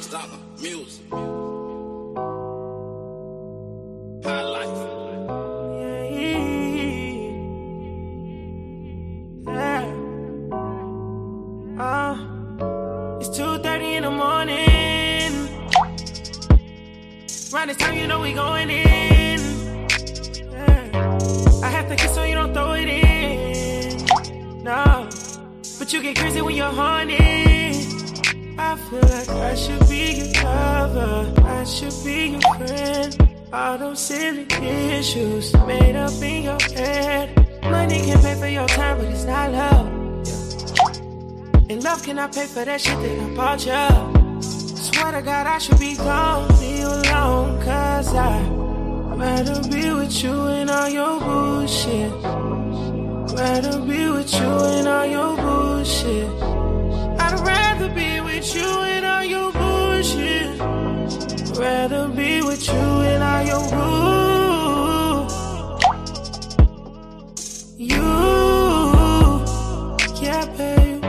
Stunner music. Uh, it's 2.30 in the morning. Around this time, you know we going in. Yeah. I have to kiss so you don't throw it in. No. But you get crazy when you're horny. I feel like I should be your lover. I should be your friend. All those silly issues made up in your head. Money can pay for your time, but it's not love. And love cannot pay for that shit that I bought you. Swear to God, I should be gone, you alone, cause I rather be with you and all your bullshit. Rather be with you and with you and all your bull. You, yeah, babe.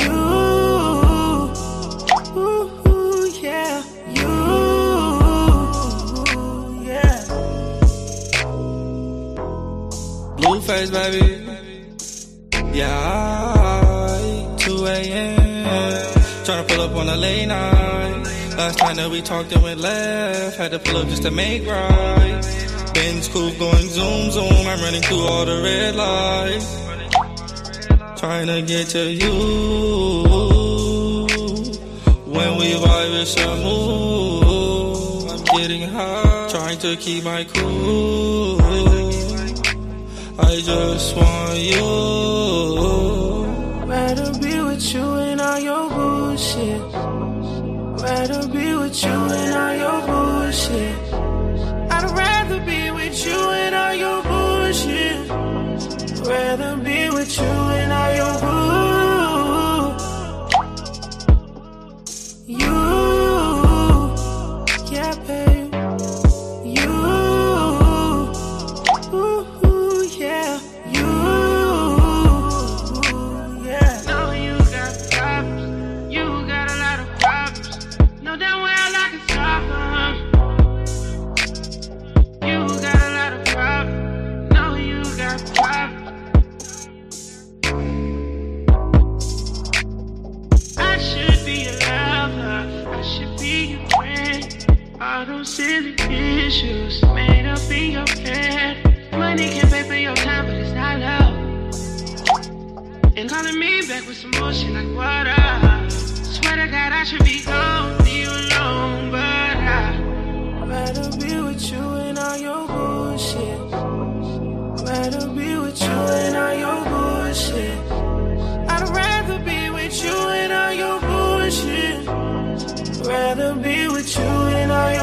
You, ooh, yeah. You, yeah. Blueface, baby. Yeah, 2 a.m. Tryna pull up on a late night. Last time that we talked, it went left. Had to pull up just to make right. Benz cool going zoom, zoom. I'm running through all the red lights. Trying to get to you. When we vibe, it's a move. I'm getting high. Trying to keep my cool. I just want you. Rather be with you and all your bullshit. Rather be with you and all your bullshit. I'd rather be with you and all your bullshit. Rather be with you All those silly issues made up in your head. Money can pay for your time, but it's not love. And calling me back with some bullshit like water. Swear to God, I should be gone, leave you alone, but I rather be with you and all your bullshit. Rather be with you and all your bullshit. I'd rather be with you and all your bullshit. Rather be night I